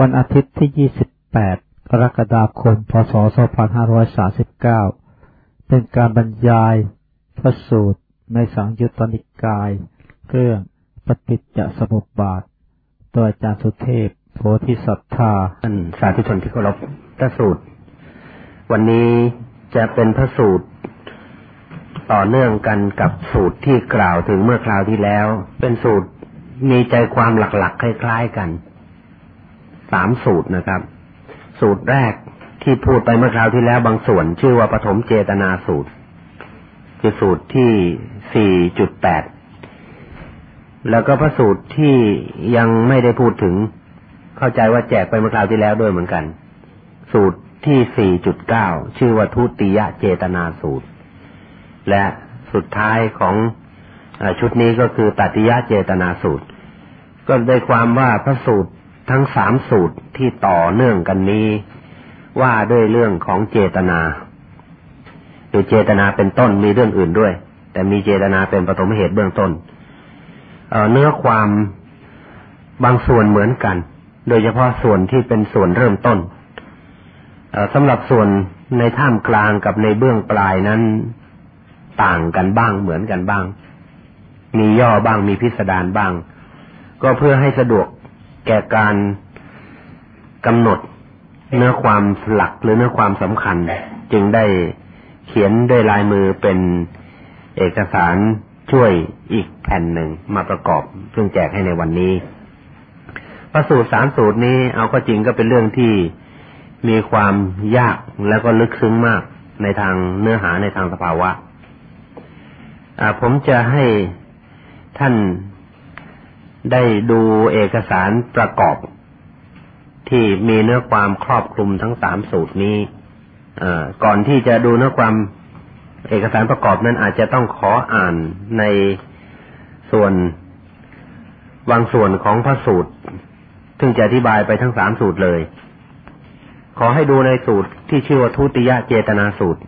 วันอาทิตย์ที่ 28 กรกฎาคม พศ 2539 เป็นการบรรยายพระสูตรในสังยุตตนิกาย เรื่องปฏิจจสมุปบาท โดยอาจารย์สุเทพ โพธิสัตธาท่านสาธุชนที่เคารพพระสูตร วันนี้จะเป็นพระสูตรต่อเนื่องกันกับสูตรที่กล่าวถึงเมื่อคราวที่แล้ว เป็นสูตรมีใจความหลักๆ คล้าย ๆ กัน สามสูตรนะครับ สูตรแรกที่พูดไปเมื่อคราวที่แล้วบางส่วนชื่อว่าปฐมเจตนาสูตร คือสูตรที่สี่จุดแปดแล้วก็พระสูตรที่ยังไม่ได้พูดถึง เข้าใจว่าแจกไปเมื่อคราวที่แล้วด้วยเหมือนกัน สูตรที่สี่จุดเก้าชื่อว่าทุติยเจตนาสูตร และสุดท้ายของชุดนี้ก็คือตัติยเจตนาสูตร ก็ได้ความว่าพระสูตร ทั้งสามสูตรที่ต่อเนื่องกันนี้ ว่าด้วยเรื่องของเจตนาคือเจตนาเป็นต้นมีเรื่องอื่นด้วย แต่มีเจตนาเป็นปฐมเหตุเบื้องต้นเเนื้อความบางส่วนเหมือนกัน โดยเฉพาะส่วนที่เป็นส่วนเริ่มต้นสำหรับส่วนในท่ามกลางกับในเบื้องปลายนั้นต่างกันบ้างเหมือนกันบ้าง มีย่อบ้างมีพิสดารบ้าง ก็เพื่อให้สะดวก แก่การกำหนดเนื้อความหลักหรือเนื้อความสำคัญ จึงได้เขียนด้วยลายมือเป็นเอกสารช่วยอีกแผ่นหนึ่งมาประกอบ ซึ่งแจกให้ในวันนี้พระสูตรสามสูตรนี้เอาก็จริงก็เป็นเรื่องที่มีความยากแล้วก็ลึกซึ้งมากในทางเนื้อหาในทางสภาวะผมจะให้ท่าน ได้ดูเอกสารประกอบ ที่มีเนื้อความครอบคลุมทั้งสามสูตรนี้ก่อนที่จะดูเนื้อความเอกสารประกอบนั้นอาจจะต้องขออ่านในส่วนบางส่วนของพระสูตร ซึ่งจะอธิบายไปทั้งสามสูตรเลย ขอให้ดูในสูตรที่ชื่อว่าทุติยเจตนาสูตร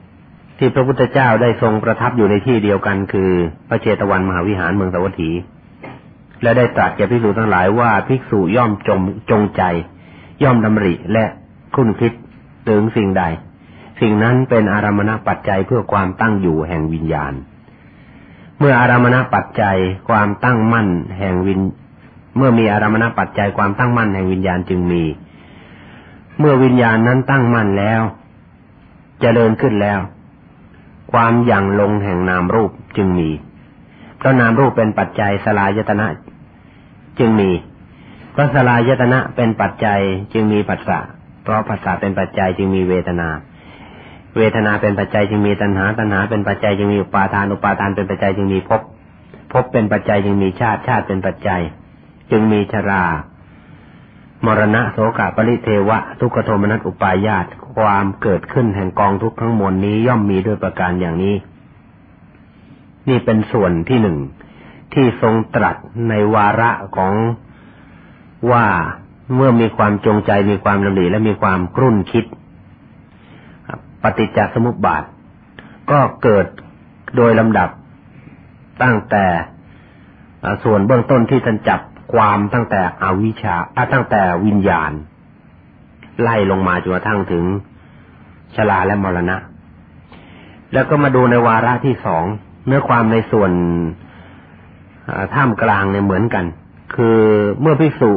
ที่พระพุทธเจ้าได้ทรงประทับอยู่ในที่เดียวกันคือ พระเจตวันมหาวิหารเมืองสวัสดี และได้ตรัสแก่ภิกษุทั้งหลายว่าภิกษุย่อมจงจงใจ ย่อมดำริและคุ้นคิดถึงสิ่งใด สิ่งนั้นเป็นอารมณปัจจัยเพื่อความตั้งอยู่แห่งวิญญาณ เมื่ออารมณปัจจัยความตั้งมั่นแห่งวินเมื่อมีอารมณปัจจัยความตั้งมั่นแห่งวิญญาณจึงมี เมื่อวิญญาณนั้นตั้งมั่นแล้วจเจริญขึ้นแล้ว ความอย่างลงแห่งนามรูปจึงมีเพราะนามรูปเป็นปัจจัยสลายตนะ จึงมีเพระสลายตนะเป็นปัจจัยจึงมีปัสสะเพราะปัสสะเป็นปัจจัยจึงมีเวทนา เวทนาเป็นปัจจัยจึงมีตัณหา ตัณหาเป็นปัจจัยจึงมีอุปาทาน อุปาทานเป็นปัจจัยจึงมีภพ ภพเป็นปัจจัยจึงมีชาติ ชาติเป็นปัจจัย จึงมีชรา มรณะโสกะปริเทวะ ทุกขโทมนัสอุปายาต ความเกิดขึ้นแห่งกองทุกข์ทั้งมวลนี้ย่อมมีด้วยประการอย่างนี้ นี่เป็นส่วนที่หนึ่ง ที่ทรงตรัสในวาระของว่าเมื่อมีความจงใจมีความลำดีและมีความกรุ่นคิด ปฏิจจสมุปบาท ก็เกิดโดยลำดับตั้งแต่ส่วนเบื้องต้นที่ท่านจับความตั้งแต่อวิชชาตั้งแต่วิญญาณ ไล่ลงมาจนกระทั่งถึงชลาและมรณะ แล้วก็มาดูในวาระที่สองเนื้อความในส่วน ท่ามกลางเนี่ยเหมือนกัน คือเมื่อพิสุ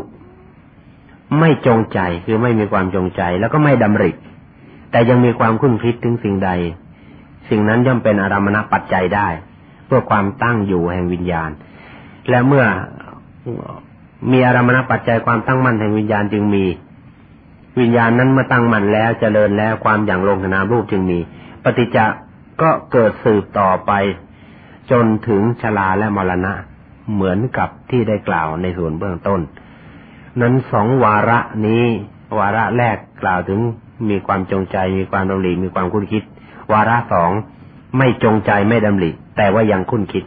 ไม่จงใจคือไม่มีความจงใจ แล้วก็ไม่ดำริ แต่ยังมีความคุ้นคิดถึงสิ่งใด สิ่งนั้นย่อมเป็นอารามณปัจจัยได้ เพื่อความตั้งอยู่แห่งวิญญาณ และเมื่อมีอารามณปัจจัยความตั้งมั่นแห่งวิญญาณจึงมี วิญญาณนั้นเมื่อตั้งมั่นแล้วจเจริญแล้วความอย่างลงนามรูปจึงมี ปฏิจจะก็เกิดสืบต่อไป จนถึงชราและมรณะ เหมือนกับที่ได้กล่าวในส่วนเบื้องต้น นั้นสองวาระนี้ วาระแรกกล่าวถึงมีความจงใจมีความดำริมีความคุ้นคิด วาระสองไม่จงใจไม่ดำริแต่ว่ายังคุ้นคิด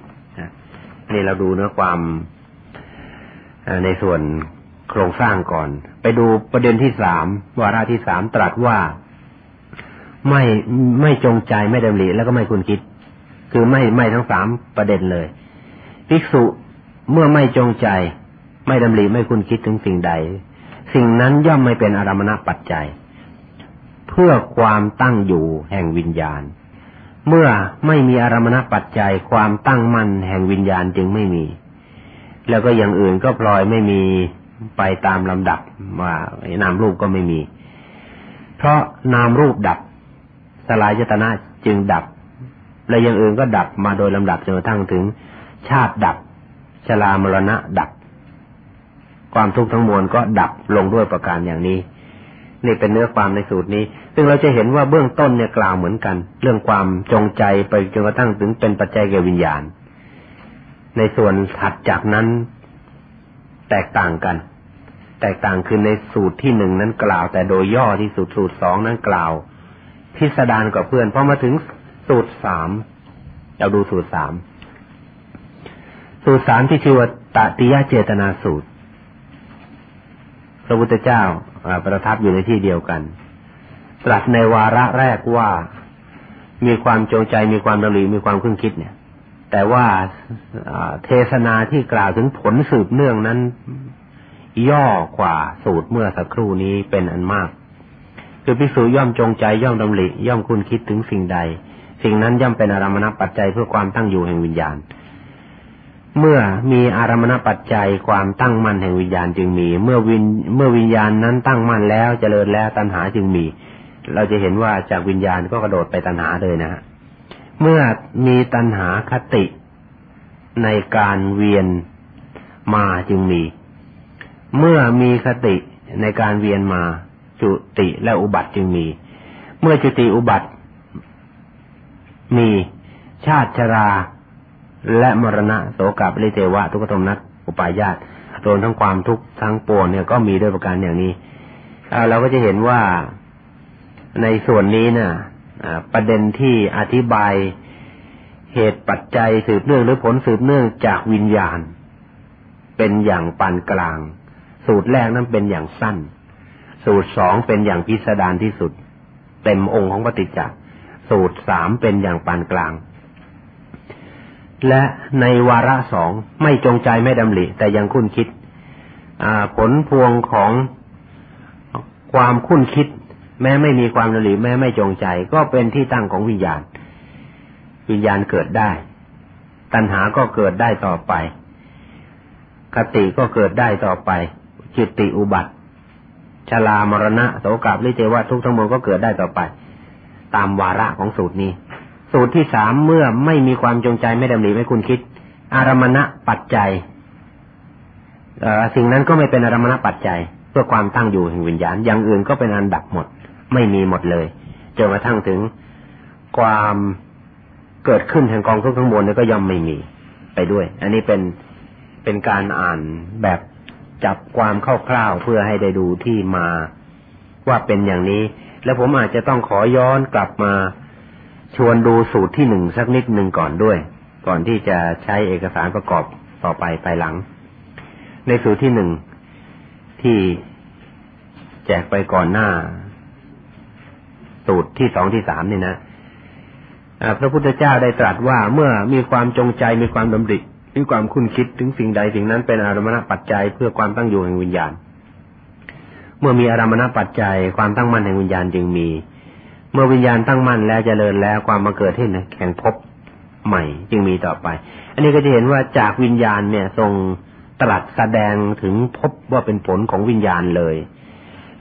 นี่เราดูเนื้อความในส่วนโครงสร้างก่อน ไปดูประเด็นที่สามวาระที่สามตรัสว่า ไม่ไม่จงใจไม่ดำริแล้วก็ไม่คุ้นคิด คือไม่ไม่ทั้งสามประเด็นเลย ภิกษุ เมื่อไม่จงใจ ไม่ดำริไม่คุณคิดถึงสิ่งใด สิ่งนั้นย่อมไม่เป็นอารมณปัจจัย เพื่อความตั้งอยู่แห่งวิญญาณ เมื่อไม่มีอารมณปัจจัย ความตั้งมั่นแห่งวิญญาณจึงไม่มี แล้วก็อย่างอื่นก็พลอยไม่มีไปตามลำดับว่านามรูปก็ไม่มี เพราะนามรูปดับ สลายจตนะจึงดับ และอย่างอื่นก็ดับมาโดยลำดับจนกระทั่งถึงชาติดับ ชรามรณะดับ ความทุกข์ทั้งมวลก็ดับลงด้วยประการอย่างนี้ นี่เป็นเนื้อความในสูตรนี้ ซึ่งเราจะเห็นว่าเบื้องต้นเนี่ยกล่าวเหมือนกัน เรื่องความจงใจไปจนกระทั่งถึงเป็นปัจจัยแก่วิญญาณ ในส่วนถัดจากนั้นแตกต่างกัน แตกต่างคือในสูตรที่หนึ่งนั้นกล่าว แต่โดยย่อที่สูตรสูตรสองนั้นกล่าว พิสดารกับเพื่อนพอมาถึงสูตรสามเราดูสูตรสาม สูตรสามที่ชื่อว่าตติยะเจตนาสูตร พระพุทธเจ้าประทับอยู่ในที่เดียวกัน ตรัสในวาระแรกว่ามีความจงใจมีความดำริมีความคุ้นคิดเนี่ย แต่ว่าเทศนาที่กล่าวถึงผลสืบเนื่องนั้น ย่อกว่าสูตรเมื่อสักครู่นี้เป็นอันมาก คือพิสูจย่อมจงใจย่อมดำริย่อมคุณคิดถึงสิ่งใด สิ่งนั้นย่อมเป็นอารมณปัจจัยเพื่อความตั้งอยู่แห่งวิญญาณ เมื่อมีอารมณปัจจัยความตั้งมั่นแห่งวิญญาณจึงมี เมื่อวินเมื่อวิญญาณนั้นตั้งมั่นแล้วเจริญแล้วตัณหาจึงมี เราจะเห็นว่าจากวิญญาณก็กระโดดไปตัณหาเลยนะฮะเมื่อมีตัณหาคติในการเวียนมาจึงมี เมื่อมีคติในการเวียนมาจุติและอุบัติจึงมี เมื่อจุติอุบัติมีชาติชรา และมรณะโสกับลิเทวะ ทุกขโทมนัสอุปายาตรวมทั้งความทุกข์ทั้งปวงเนี่ยก็มีด้วยประการอย่างนี้เราก็จะเห็นว่าในส่วนนี้นะ่ะประเด็นที่อธิบายเหตุปัจจัยสืบเนื่องหรือผลสืบเนื่องจากวิญญาณ เป็นอย่างปานกลาง สูตรแรกนั้นเป็นอย่างสั้น สูตรสองเป็นอย่างพิสดารที่สุด เต็มองค์ของปฏิจจสูตรสามเป็นอย่างปานกลาง และในวาระสองไม่จงใจไม่ดำริแต่ยังคุ้นคิดผลพวงของความคุ้นคิด แม้ไม่มีความดำริแม้ไม่จงใจ ก็เป็นที่ตั้งของวิญญาณ วิญญาณเกิดได้ ตัณหาก็เกิดได้ต่อไป คติก็เกิดได้ต่อไป จิตติอุบัติชลามรณะโสกับลิเจวะทุกทั้งหมดก็เกิดได้ต่อไป ตามวาระของสูตรนี้ สูตรที่สามเมื่อไม่มีความจงใจไม่ดำริไม่คุณคิด อารมณะปัจจัยสิ่งนั้นก็ไม่เป็นอารมณะปัจจัย เพื่อความตั้งอยู่แห่งวิญญาณอย่างอื่นก็เป็นอันดับหมด ไม่มีหมดเลยจนกระทั่งถึงความเกิดขึ้นแห่งกองทุกข์ทั้งมวลนี่ก็ย่อมไม่มีไปด้วย อันนี้เป็นเป็นการอ่านแบบจับความคร่าวๆเพื่อให้ได้ดูที่มาว่าเป็นอย่างนี้ แล้วผมอาจจะต้องขอย้อนกลับมา ชวนดูสูตรที่หนึ่งสักนิดหนึ่งก่อนด้วย ก่อนที่จะใช้เอกสารประกอบต่อไปภายหลัง ในสูตรที่หนึ่งที่แจกไปก่อนหน้า สูตรที่สองที่สามนี่นะพระพุทธเจ้าได้ตรัสว่าเมื่อมีความจงใจมีความดำริหรือความคุ้นคิดถึงสิ่งใดสิ่งนั้นเป็นอารมณปัจจัยเพื่อความตั้งอยู่แห่งวิญญาณ เมื่อมีอารมณปัจจัยความตั้งมั่นแห่งวิญญาณจึงมี เมื่อวิญญาณตั้งมั่นแล้วจเจริญแล้วความมาเกิดที่แห่งพบใหม่จึงมีต่อไป อันนี้ก็จะเห็นว่าจากวิญญาณเนี่ยทรงตรัสแสดงถึงพบว่าเป็นผลของวิญญาณเลย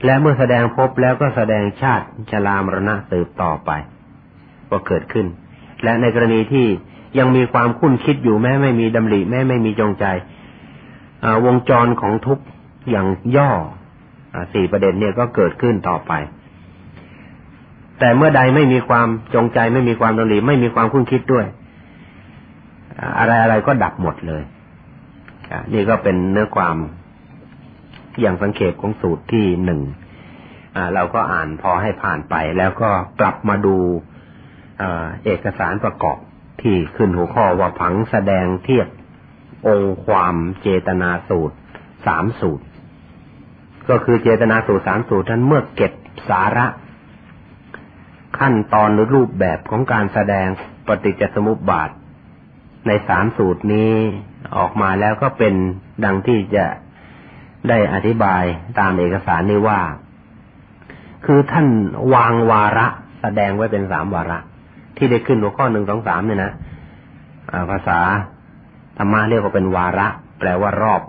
และเมื่อแสดงพบแล้วก็แสดงชาติชรามรณะสืบต่อไปก็เกิดขึ้น และในกรณีที่ยังมีความคุ้นคิดอยู่แม้ไม่มีดำริแม้ไม่มีจงใจวงจรของทุกอย่างย่อสี่ประเด็นเนี่ยก็เกิดขึ้นต่อไป แต่เมื่อใดไม่มีความจงใจไม่มีความดำริไม่มีความคุ้นคิดด้วย อะไรอะไรก็ดับหมดเลยนี่ก็เป็นเนื้อความอย่างสังเขปของสูตรที่หนึ่งเราก็อ่านพอให้ผ่านไป แล้วก็กลับมาดูเอกสารประกอบที่ขึ้นหัวข้อว่าผังแสดงเทียบองค์ความเจตนาสูตรสามสูตร ก็คือเจตนาสูตรสามสูตรนั้นเมื่อเก็บสาระ ขั้นตอนหรือรูปแบบของการแสดงปฏิจจสมุปบาท ในสามสูตรนี้ออกมาแล้วก็เป็นดังที่จะได้อธิบายตามเอกสารนี้ว่า คือท่านวางวาระแสดงไว้เป็นสามวาระ ที่ได้ขึ้นหัวข้อหนึ่งสองสามเนี่ยนะภาษาธรรมะเรียกว่าเป็นวาระ แปลว่ารอบ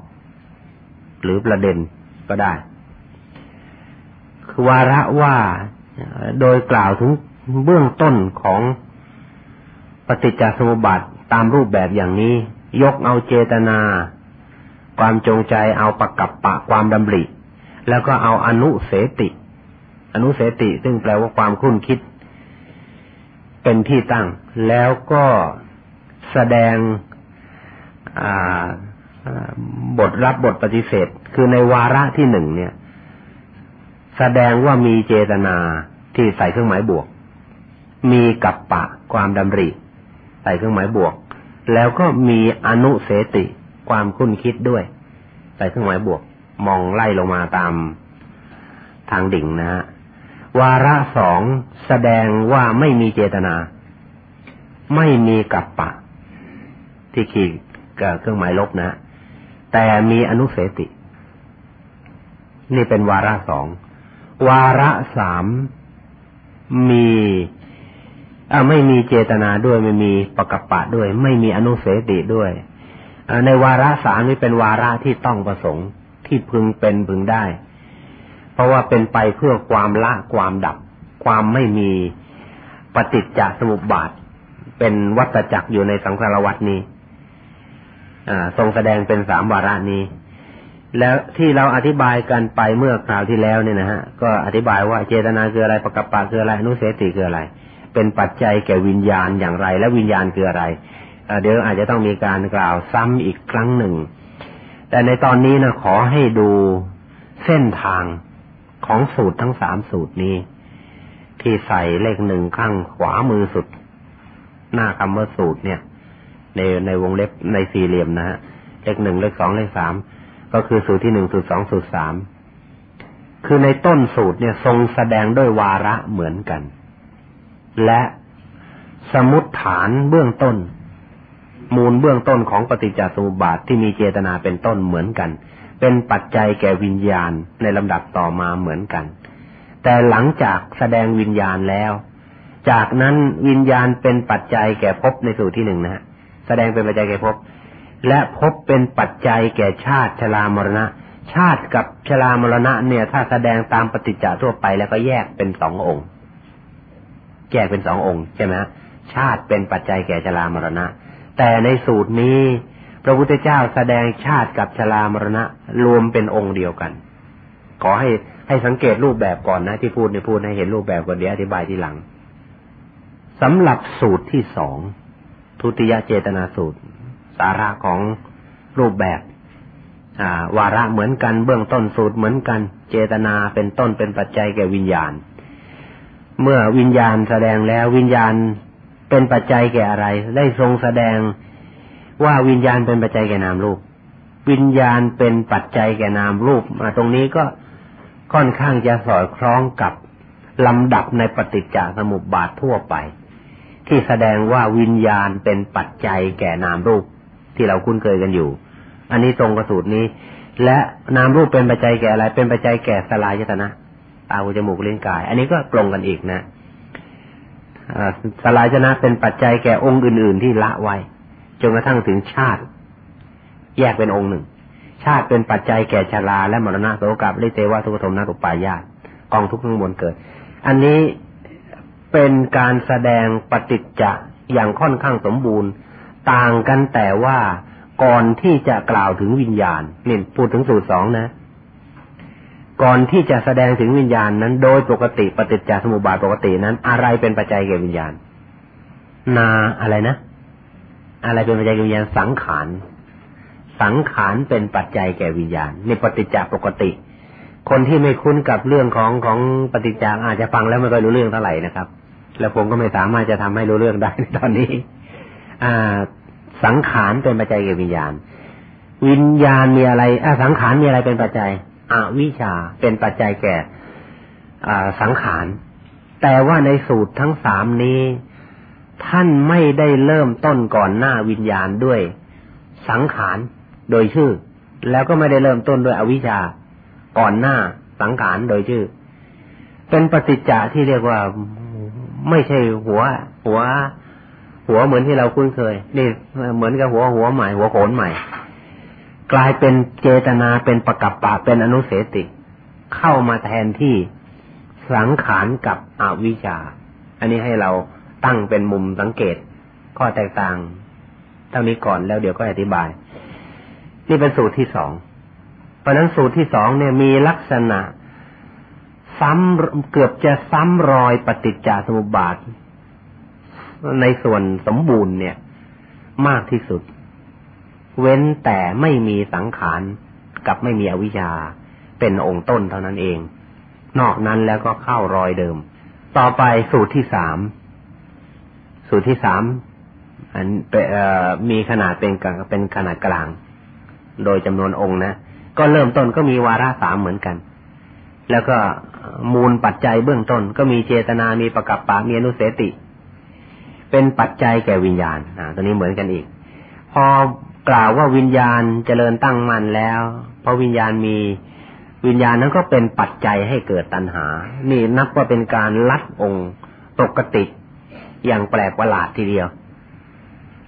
หรือประเด็นก็ได้ คือวาระว่า โดยกล่าวถึงเบื้องต้นของปฏิจจสมุปบาทตามรูปแบบอย่างนี้ ยกเอาเจตนา ความจงใจเอาปกับปะความดำริ แล้วก็เอาอนุเสติ อนุเสติซึ่งแปลว่าความคุ้นคิด เป็นที่ตั้ง แล้วก็แสดงบทรับบทปฏิเสธ คือในวาระที่หนึ่งเนี่ย แสดงว่ามีเจตนาที่ใส่เครื่องหมายบวก มีกับปะความดำริ ใส่เครื่องหมายบวก แล้วก็มีอนุเสติความคุ้นคิดด้วย ใส่เครื่องหมายบวก มองไล่ลงมาตามทางดิ่งนะฮะวาระสองแสดงว่าไม่มีเจตนา ไม่มีกับปะ ที่ขีดกับเครื่องหมายลบนะ แต่มีอนุเสติ นี่เป็นวาระสอง วาระสามมีอไม่มีเจตนาด้วยไม่มีปกปะด้วย ไม่มีอนุเสติด้วยในวาระสามนี้เป็นวาระที่ต้องประสงค์ที่พึงเป็นพึงได้ เพราะว่าเป็นไปเพื่อความละความดับ ความไม่มีปฏิจจสมุปบาท เป็นวัตจักรอยู่ในสังสารวัตนี้ทรงแสดงเป็นสามวาระนี้ แล้วที่เราอธิบายกันไปเมื่อคราวที่แล้วเนี่ยนะฮะก็อธิบายว่าเจตนาคืออะไรปกปะคืออะไรอนุเสติคืออะไร เป็นปัจจัยแก่วิญญาณอย่างไร และวิญญาณคืออะไรเดี๋ยวอาจจะต้องมีการกล่าวซ้ำอีกครั้งหนึ่ง แต่ในตอนนี้นะขอให้ดูเส้นทางของสูตรทั้งสามสูตรนี้ ที่ใส่เลขหนึ่งข้างขวามือสุด หน้าคำว่าสูตรเนี่ย ในในวงเล็บในสี่เหลี่ยมนะฮะเลขหนึ่งเลขสองเลขสาม ก็คือสูตรที่หนึ่งสูตรสองสูตรสามคือในต้นสูตรเนี่ยทรงแสดงด้วยวาระเหมือนกัน และสมุดฐานเบื้องต้น มูลเบื้องต้นของปฏิจจสมุปบาทที่มีเจตนาเป็นต้นเหมือนกัน เป็นปัจจัยแก่วิญญาณในลำดับต่อมาเหมือนกัน แต่หลังจากแสดงวิญญาณแล้ว จากนั้นวิญญาณเป็นปัจจัยแก่ภพในสูตรที่หนึ่งนะฮะแสดงเป็นปัจจัยแก่ภพ และภพเป็นปัจจัยแก่ชาติชรามรณะ ชาติกับชรามรณะเนี่ย ถ้าแสดงตามปฏิจจทั่วไปแล้วก็แยกเป็นสององค์ แยกเป็นสององค์ใช่ไหมชาติเป็นปัจจัยแก่ชรามรณะ แต่ในสูตรนี้ พระพุทธเจ้าแสดงชาติกับชรามรณะ รวมเป็นองค์เดียวกัน ขอให้ให้สังเกตรูปแบบก่อนนะ ที่พูดในพูดให้เห็นรูปแบบก่อนเดี๋ยวอธิบายทีหลังสำหรับสูตรที่สองทุติยเจตนาสูตร สาระของรูปแบบวาระเหมือนกันเบื้องต้นสูตรเหมือนกัน เจตนาเป็นต้นเป็นปัจจัยแก่วิญญาณ เมื่อวิญญาณแสดงแล้ววิญญาณเป็นปัจจัยแก่อะไร ได้ทรงแสดงว่าวิญญาณเป็นปัจจัยแก่นามรูป วิญญาณเป็นปัจจัยแก่นามรูปมาตรงนี้ก็ค่อนข้างจะสอดคล้องกับลำดับในปฏิจจสมุปบาททั่วไป ที่แสดงว่าวิญญาณเป็นปัจจัยแก่นามรูป ที่เราคุ้นเคยกันอยู่ อันนี้ตรงกับสูตรนี้ และนามรูปเป็นปัจจัยแก่อะไร เป็นปัจจัยแก่สลายยตนะตาหูจมูกลิ้นกาย อันนี้ก็ตรงกันอีกนะสลายชนะเป็นปัจจัยแก่องค์อื่น ๆ ที่ละไว้จนกระทั่งถึงชาติ แยกเป็นองค์หนึ่ง ชาติเป็นปัจจัยแก่ชาราและมรณะโสกับลิเตวะทุกธมนาตุปายาตกองทุกข์ทั้งมวลเกิด อันนี้เป็นการแสดงปฏิจจะอย่างค่อนข้างสมบูรณ์ ต่างกันแต่ว่าก่อนที่จะกล่าวถึงวิญญาณนี่พูดถึงสูตรสองนะ ก่อนที่จะแสดงถึงวิญญาณนั้น โดยปกติปฏิจจสมุปบาทปกตินั้น อะไรเป็นปัจจัยแก่วิญญาณ นาอะไรนะ อะไรเป็นปัจจัยแก่วิญญาณสังขารสังขารเป็นปัจจัยแก่วิญญาณในปฏิจจปกติ คนที่ไม่คุ้นกับเรื่องของของปฏิจจอาจจะฟังแล้วไม่ค่อยรู้เรื่องเท่าไหร่นะครับ แล้วผมก็ไม่สามารถจะทำให้รู้เรื่องได้ในตอนนี้ สังขารเป็นปัจจัยแก่วิญญาณ วิญญาณมีอะไรอสังขารมีอะไรเป็นปัจจัยอวิชชาเป็นปัจจัยแก่สังขาร แต่ว่าในสูตรทั้งสามนี้ ท่านไม่ได้เริ่มต้นก่อนหน้าวิญญาณด้วยสังขารโดยชื่อ แล้วก็ไม่ได้เริ่มต้นด้วยอวิชชาก่อนหน้าสังขารโดยชื่อ เป็นปฏิจจะที่เรียกว่าไม่ใช่หัว หัว หัวเหมือนที่เราคุ้นเคย นี่เหมือนกับหัวหัวใหม่ หัวโขนใหม่ กลายเป็นเจตนาเป็นประกับปะเป็นอนุเสติ เข้ามาแทนที่สังขารกับอวิชชา อันนี้ให้เราตั้งเป็นมุมสังเกตข้อแตกต่าง เท่านี้ก่อนแล้วเดี๋ยวก็อธิบาย นี่เป็นสูตรที่สองเพราะนั้นสูตรที่สองเนี่ยมีลักษณะ ซ้ำเกือบจะซ้ำรอยปฏิจจสมุปบาท ในส่วนสมบูรณ์เนี่ย มากที่สุด เว้นแต่ไม่มีสังขารกับไม่มีอวิชชาเป็นองค์ต้นเท่านั้นเอง นอกนั้นแล้วก็เข้ารอยเดิม ต่อไปสูตรที่สามสูตรที่สามอันมีขนาดเป็นเป็นขนาดกลาง โดยจำนวนองค์นะก็เริ่มต้นก็มีวาระสามเหมือนกัน แล้วก็มูลปัจจัยเบื้องต้น ก็มีเจตนา มีประกับปามีอนุเสติ เป็นปัจจัยแก่วิญญาณอ่าตัวนี้เหมือนกันอีก พอกล่าวว่าวิญญาณเจริญตั้งมั่นแล้ว เพราะวิญญาณมีวิญญาณนั้นก็เป็นปัจจัยให้เกิดตัณหา นี่นับว่าเป็นการลัดองค์ปกติอย่างแปลกประหลาดทีเดียว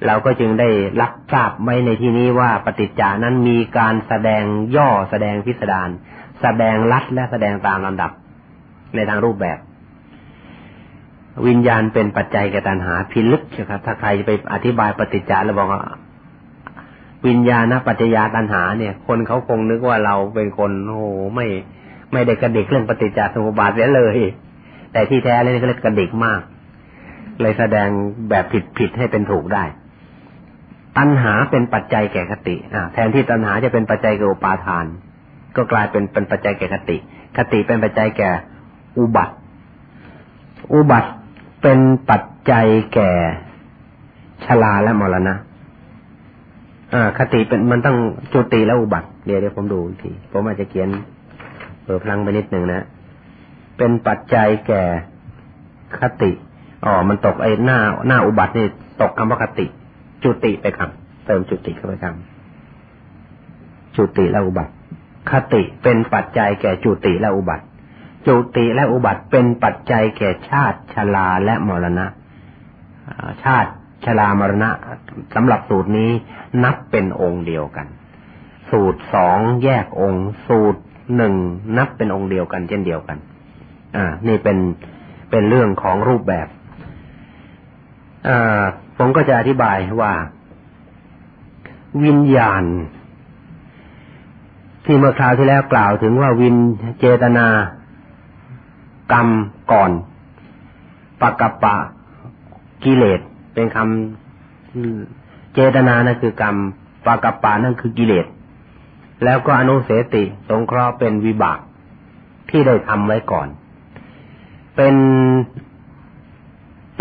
เราก็จึงได้รับทราบไว้ในที่นี้ว่าปฏิจจานั้นมีการแสดงย่อแสดงพิสดารแสดงลัดและแสดงตามลำดับในทางรูปแบบ วิญญาณเป็นปัจจัยแก่ตัณหาพิลึกนะครับ ถ้าใครจะไปอธิบายปฏิจจาแล้วบอกว่าวิญญาณปัจจยาตัณหา เนี่ย คนเขาคงนึกว่าเราเป็นคนโอ้โหไม่ไม่ได้กระดิกเรื่องปฏิจจสมุปบาทเสียเลย แต่ที่แท้เลยก็เรียกกระดิกมาก เลยแสดงแบบผิดผิดให้เป็นถูกได้ ตัณหาเป็นปัจจัยแก่คติอ่าแทนที่ตัณหาจะเป็นปัจจัยแก่อุปาทาน ก็กลายเป็นเป็นปัจจัยแก่คติ คติเป็นปัจจัยแก่อุบัติ อุบัติ เป็นปัจจัยแก่ชราและมรณะ อ่า คติเป็นมันต้องจุติและอุบัติเดี๋ยวเดี๋ยวผมดูอีกที ผมอาจจะเขียนเปิดพลังไปนิดหนึ่งนะ เป็นปัจจัยแก่คติ อ๋อ มันตกไอ้หน้าหน้าอุบัตินี่ตกคำว่าคติ จุติไปคำเติมจุติเข้าไปคำจุติและอุบัติ คติเป็นปัจจัยแก่จุติและอุบัติ จุติและอุบัติเป็นปัจจัยแก่ชาติชราและมรณะ ชาติชรามรณะสำหรับสูตรนี้นับเป็นองค์เดียวกัน สูตรสองแยกองค์ สูตรหนึ่งนับเป็นองค์เดียวกันเช่นเดียวกัน อ่า นี่เป็นเป็นเรื่องของรูปแบบอ่าผมก็จะอธิบายว่า วิญญาณ ที่เมื่อคราวที่แล้วกล่าวถึงว่าวินเจตนา กรรมก่อนปะกับปะกิเลสเป็นคำเจตนานั่นคือกรรมปะกับปะนั่นคือกิเลส แล้วก็อนุเสติสงเคราะห์เป็นวิบากที่ได้ทำไว้ก่อน เป็น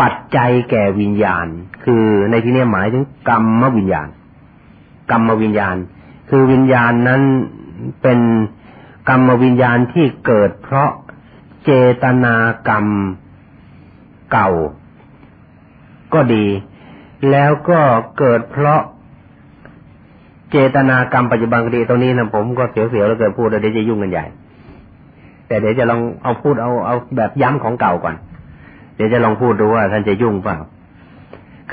ปัจจัยแก่วิญญาณ คือในที่นี้หมายถึงกรรมวิญญาณ กรรมวิญญาณ คือวิญญาณนั้นเป็นกรรมวิญญาณที่เกิดเพราะ เจตนากรรมเก่า ก็ดี แล้วก็เกิดเพราะเจตนากรรมปัจจุบันก็ดีตรงนี้นะผมก็เสียวๆแล้วเกิดพูดเดี๋ยวจะยุ่งกันใหญ่ แต่เดี๋ยวจะลองเอาพูดเอาเอาแบบย้ำของเก่าก่อน เดี๋ยวจะลองพูดดูว่าท่านจะยุ่งเปล่า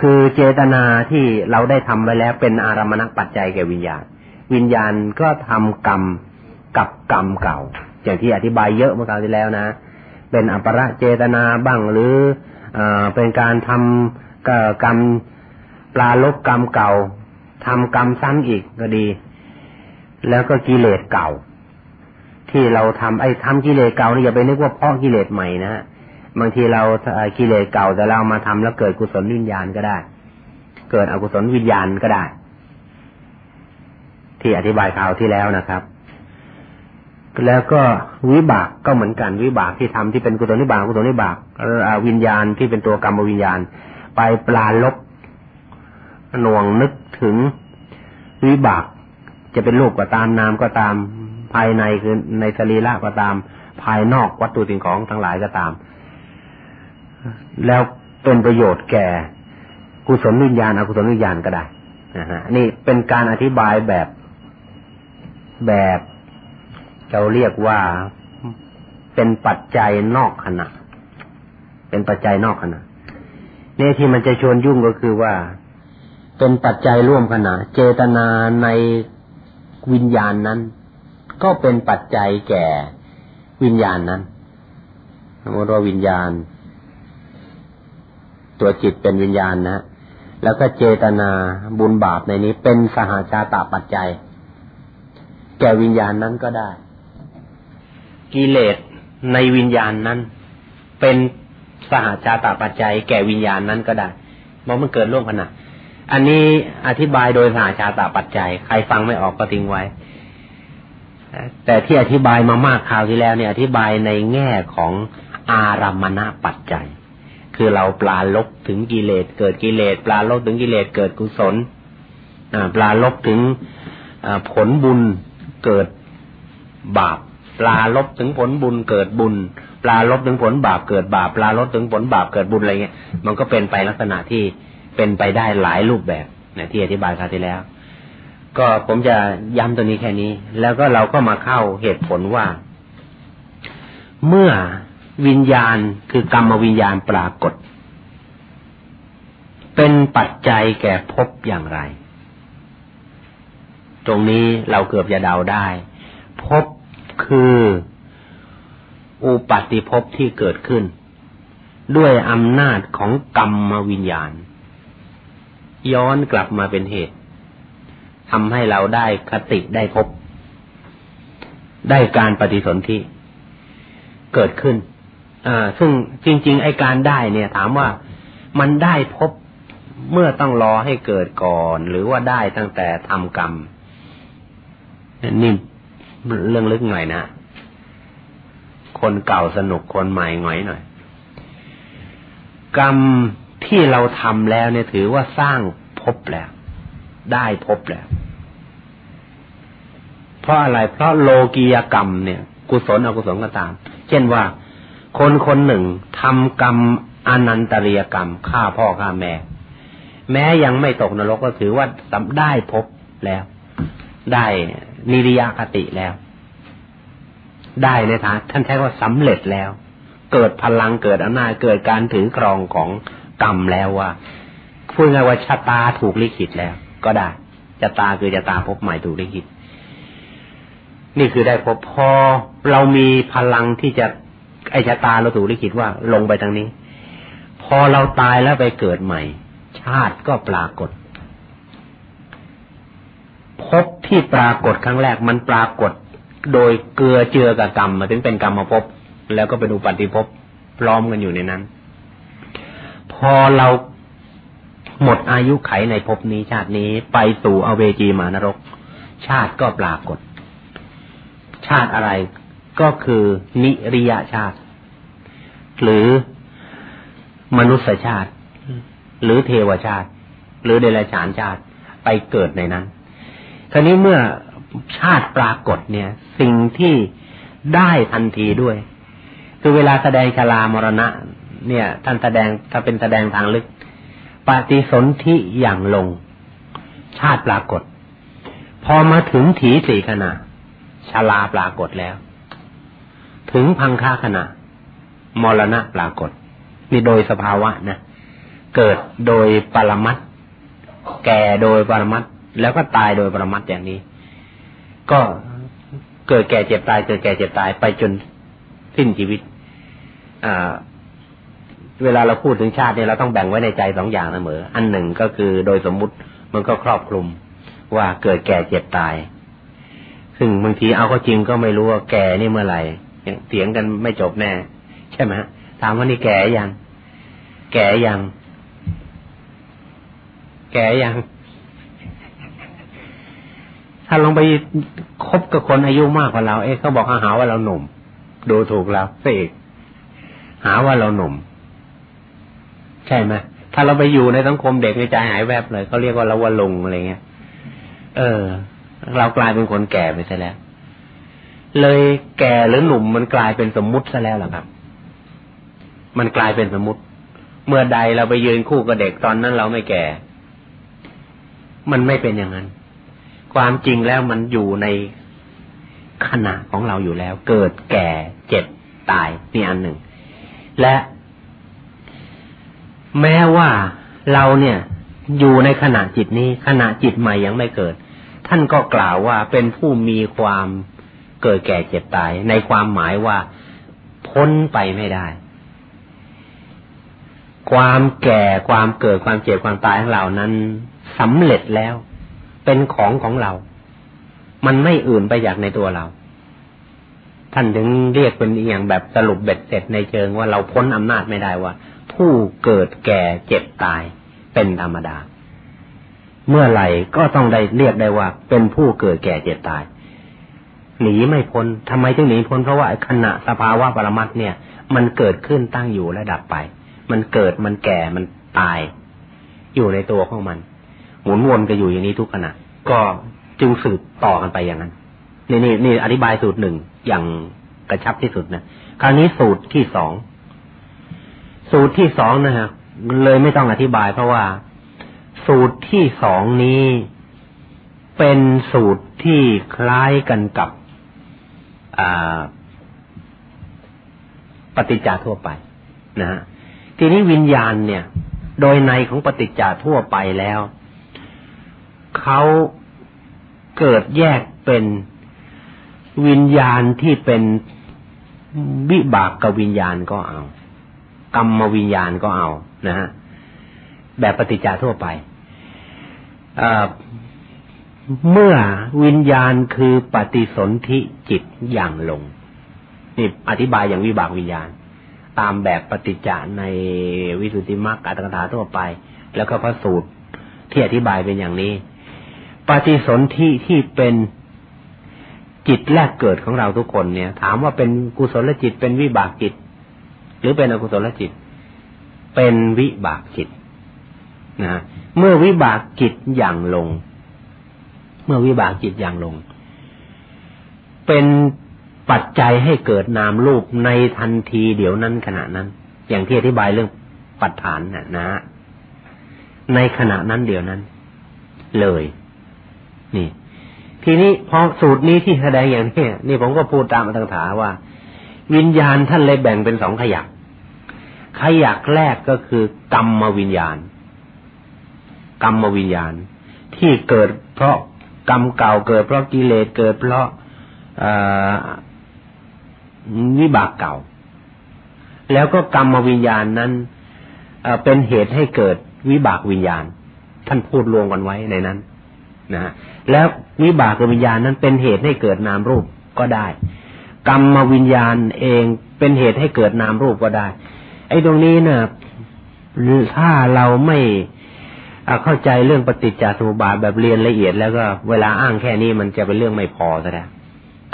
คือเจตนาที่เราได้ทำไว้แล้วเป็นอารมณปัจจัยแก่วิญญาณ วิญญาณก็ทำกรรมกับกรรมเก่า อย่างที่อธิบายเยอะเมื่อคราวที่แล้วนะ เป็นอัปรเจตนาบ้างหรืออเป็นการทำกรรมปลาลบกรรมเก่าทำกรรมซ้ำอีกก็ดี แล้วก็กิเลสเก่า ที่เราทำไอ้ทำกิเลสเก่านี่อย่าไปนึกว่าเพาะกิเลสใหม่นะบางทีเรากิเลสเก่าแต่เรามาทำแล้วเกิดกุศลวิญญาณก็ได้ เกิดอกุศลวิญญาณก็ได้ ที่อธิบายข่าวที่แล้วนะครับ แล้วก็วิบากก็เหมือนกันวิบากที่ทำที่เป็นกุศลวิบากกุศลวิบากวิญญาณที่เป็นตัวกรรมวิญญาณ ไปปลาลบหน่วงนึกถึงวิบาก จะเป็นรูปก็ตามนามก็ตามภายในคือในสรีระก็ตาม ภายนอกวัตถุสิ่งของทั้งหลายก็ตาม แล้วเป็นประโยชน์แก่กุศลวิญญาณอกุศลวิญญาณก็ได้นะฮะนี่เป็นการอธิบายแบบแบบ เราเรียกว่าเป็นปัจจัยนอกขณะ เป็นปัจจัยนอกขณะนี่ที่มันจะชวนยุ่งก็คือว่า เป็นปัจจัยร่วมขณะ เจตนาในวิญญาณนั้น ก็เป็นปัจจัยแก่วิญญาณนั้นสมมติว่าวิญญาณ ตัวจิตเป็นวิญญาณนะแล้วก็เจตนาบุญบาปในนี้เป็นสหาชาตาปัจจัย แก่วิญญาณนั้นก็ได้ กิเลสในวิญญาณนั้น เป็นสหาชาตาปัจจัย แก่วิญญาณนั้นก็ได้เพราะมันเกิดร่วมกันนะอันนี้อธิบายโดยสหาชาตาปัจจัย ใครฟังไม่ออกก็ทิ้งไว้ แต่ที่อธิบายมามากคราวที่แล้วเนี่ย อธิบายในแง่ของอารามณปัจจัย คือเราปลาลบถึงกิเลสเกิดกิเลสปลาลบถึงกิเลสเกิดกุศลปลาลบถึงผลบุญเกิดบาป ปลาลบถึงผลบุญเกิดบุญ ปลาลบถึงผลบาปเกิดบาปปลาลบถึงผลบาปเกิดบุญอะไรเงี้ยมันก็เป็นไปลักษณะที่เป็นไปได้หลายรูปแบบนะที่อธิบายคราวที่แล้ว ก็ผมจะย้ำตัวนี้แค่นี้ แล้วก็เราก็มาเข้าเหตุผลว่า เมื่อวิญญาณคือกรรมวิญญาณปรากฏ เป็นปัจจัยแก่ภพอย่างไร ตรงนี้เราเกือบจะเดาได้ภพ คืออุปัติภพที่เกิดขึ้น ด้วยอำนาจของกรรมวิญญาณ ย้อนกลับมาเป็นเหตุทำให้เราได้คติได้พบ ได้การปฏิสนธิเกิดขึ้นอ่าซึ่งจริง ๆ ไอการได้เนี่ย ถามว่ามันได้พบเมื่อต้องรอให้เกิดก่อน หรือว่าได้ตั้งแต่ทำกรรมนี่ เรื่องลึกหน่อยนะ คนเก่าสนุกคนใหม่หงอยหน่อย กรรมที่เราทำแล้วเนี่ยถือว่าสร้างพบแล้ว ได้พบแล้ว เพราะอะไร เพราะโลกียกรรมเนี่ย กุศลอกุศลก็ตาม เช่นว่า คนคนหนึ่งทำกรรมอนันตเริยกรรมฆ่าพ่อฆ่าแม่ แม้ยังไม่ตกนรกก็ถือว่าได้พบแล้ว ได้ นิริยคติแล้ว ได้ในฐานท่านใช้ว่าสำเร็จแล้ว เกิดพลังเกิดอำนาจเกิดการถือครองของกรรมแล้วว่าพูดง่ายว่าชะตาถูกลิขิตแล้ว ก็ได้ชะตาคือชะตาพบใหม่ถูกลิขิต นี่คือได้พบพอเรามีพลังที่จะไอชะตาเราถูกลิขิตว่าลงไปทางนี้ พอเราตายแล้วไปเกิดใหม่ ชาติก็ปรากฏ พบที่ปรากฏครั้งแรกมันปรากฏ โดยเกลือเจือกับกรรมมาถึงเป็นกรรมมาพแล้วก็เป็นอุปัติภพพร้อมกันอยู่ในนั้น พอเราหมดอายุไขในภพนี้ชาตินี้ไปสู่อเวจีมานรก ชาติก็ปรากฏ ชาติอะไรก็คือนิริยชาติ หรือมนุษยชาติ หรือเทวชาติ หรือเดรัจฉานชาติไปเกิดในนั้น คราวนี้เมื่อชาติปรากฏเนี่ย สิ่งที่ได้ทันทีด้วย คือเวลาแสดงชลามรณะ เนี่ย ท่านแสดงถ้าเป็นแสดงทางลึกปฏิสนธิอย่างลง ชาติปรากฏ พอมาถึงถีสี่ขณะชลาปรากฏแล้ว ถึงพังค่าขณะ มรณะปรากฏนี่โดยสภาวะนะ เกิดโดยปรมัตแก่โดยปรมัต แล้วก็ตายโดยปรมัตอย่างนี้ ก็เกิดแก่เจ็บตาย เกิดแก่เจ็บตายไปจนสิ้นชีวิตอ่าเวลาเราพูดถึงชาติเนี่ยเราต้องแบ่งไว้ในใจสองอย่างเสมอ อันหนึ่งก็คือโดยสมมุติมันก็ครอบคลุมว่าเกิดแก่เจ็บตาย ซึ่งบางทีเอาก็จริงก็ไม่รู้ว่าแก่นี่เมื่อไหร่เถียงกันไม่จบแน่ ใช่ไหมถามว่านี่แก่ยัง แก่ยัง แก่ยัง ถ้าลองไปคบกับคนอายุมากกว่าเรา เอ๊ะเขาบอกหาว่าเราหนุ่ม ดูถูกเราเสกหาว่าเราหนุ่ม ใช่ไหมถ้าเราไปอยู่ในสังคมเด็กในใจหายแวบเลยเขาเรียกว่าเราว่าลงอะไรเงี้ย เออ เรากลายเป็นคนแก่ไปซะแล้ว เลยแก่หรือหนุ่มมันกลายเป็นสมมุติซะแล้วล่ะครับ มันกลายเป็นสมมุติ เมื่อใดเราไปยืนคู่กับเด็กตอนนั้นเราไม่แก่ มันไม่เป็นอย่างนั้น ความจริงแล้วมันอยู่ในขณะของเราอยู่แล้ว เกิดแก่เจ็บตายนี่อันหนึ่ง และแม้ว่าเราเนี่ย อยู่ในขณะจิตนี้ ขณะจิตใหม่ยังไม่เกิด ท่านก็กล่าวว่าเป็นผู้มีความเกิดแก่เจ็บตาย ในความหมายว่าพ้นไปไม่ได้ ความแก่ความเกิดความเจ็บความตายของเรานั้นสำเร็จแล้ว เป็นของของเรา มันไม่อื่นไปจากในตัวเรา ท่านถึงเรียกเป็นอย่างแบบสรุปเบ็ดเสร็จในเชิงว่าเราพ้นอำนาจไม่ได้ว่า ผู้เกิดแก่เจ็บตายเป็นธรรมดา เมื่อไหร่ก็ต้องได้เรียกได้ว่า เป็นผู้เกิดแก่เจ็บตาย หนีไม่พ้นทำไมจึงหนีพ้นเพราะว่าขณะสภาวะปรมัตเนี่ย มันเกิดขึ้นตั้งอยู่และดับไป มันเกิดมันแก่มันตาย อยู่ในตัวของมัน หมุนวนกันอยู่อย่างนี้ทุกขณะ ก็จึงสืบต่อกันไปอย่างนั้น นี่นี่นี่อธิบายสูตรหนึ่งอย่างกระชับที่สุดนะคราวนี้สูตรที่สองสูตรที่สองนะฮะเลยไม่ต้องอธิบายเพราะว่า สูตรที่สองนี้เป็นสูตรที่คล้ายกันกับปฏิจจาทั่วไปนะฮะทีนี้วิญญาณเนี่ย โดยในของปฏิจจาทั่วไปแล้ว เขาเกิดแยกเป็นวิญญาณที่เป็นวิบากกับวิญญาณก็เอา กรรมวิญญาณก็เอานะฮะแบบปฏิจจาทั่วไปเมื่อวิญญาณคือปฏิสนธิจิตอย่างลงนี่อธิบายอย่างวิบากวิญญาณ ตามแบบปฏิจจาในวิสุทธิมรรคอัตถกถาทั่วไป แล้วก็พระสูตรที่อธิบายเป็นอย่างนี้ ปฏิสนธิที่เป็นจิตแรกเกิดของเราทุกคนเนี่ย ถามว่าเป็นกุศลจิตเป็นวิบากจิต หรือเป็นอกุศลจิต เป็นวิบากจิตนะเมื่อวิบากจิตอย่างลง เมื่อวิบากจิตอย่างลง เป็นปัจจัยให้เกิดนามรูปในทันทีเดี๋ยวนั้นขณะนั้น อย่างที่อธิบายเรื่องปัจฐานนะนะ ในขณะนั้นเดี๋ยวนั้น เลย นี่ ทีนี้พอสูตรนี้ที่แสดงอย่างนี้นี่ผมก็พูดตามอัตถาว่า วิญญาณท่านเลยแบ่งเป็นสองขยักขยักแรกก็คือกรรมวิญญาณ กรรมวิญญาณ ที่เกิดเพราะกรรมเก่าเกิดเพราะกิเลสเกิดเพราะวิบากเก่า แล้วก็กรรมวิญญาณนั้นเป็นเหตุให้เกิดวิบากวิญญาณ ท่านพูดรวมกันไว้ในนั้น นะแล้ววิบากวิญญาณนั้นเป็นเหตุให้เกิดนามรูปก็ได้ กรรมวิญญาณเองเป็นเหตุให้เกิดนามรูปก็ได้ ไอ้ตรงนี้นะ่ะถ้าเราไม่เข้าใจเรื่องปฏิจจสมุปบาทแบบเรียนละเอียด แล้วก็เวลาอ้างแค่นี้มันจะเป็นเรื่องไม่พอซะแล้ว